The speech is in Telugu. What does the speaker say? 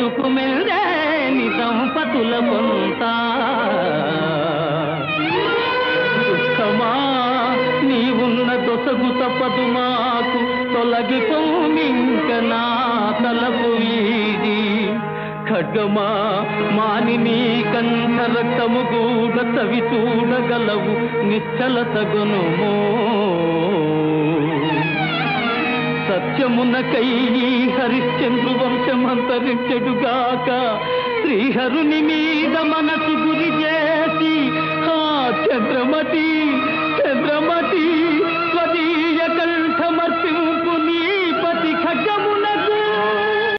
బ్రతుకు మెల్లని సంపతుల పొంత దుఃఖమా నీవున్న దొసగు తప్పదు మాకు. తొలగి పొమ్మింక నా తలపు వీడి ఖడ్గమా మాని నీ కంఠ రక్తము గూడ తవి చూడగలవు. నిశ్చల తగునుమో సత్యమునకై హరిశ్చంద్రువం హరిశ్చంద్రు శ్రీహరుని మీద మనసు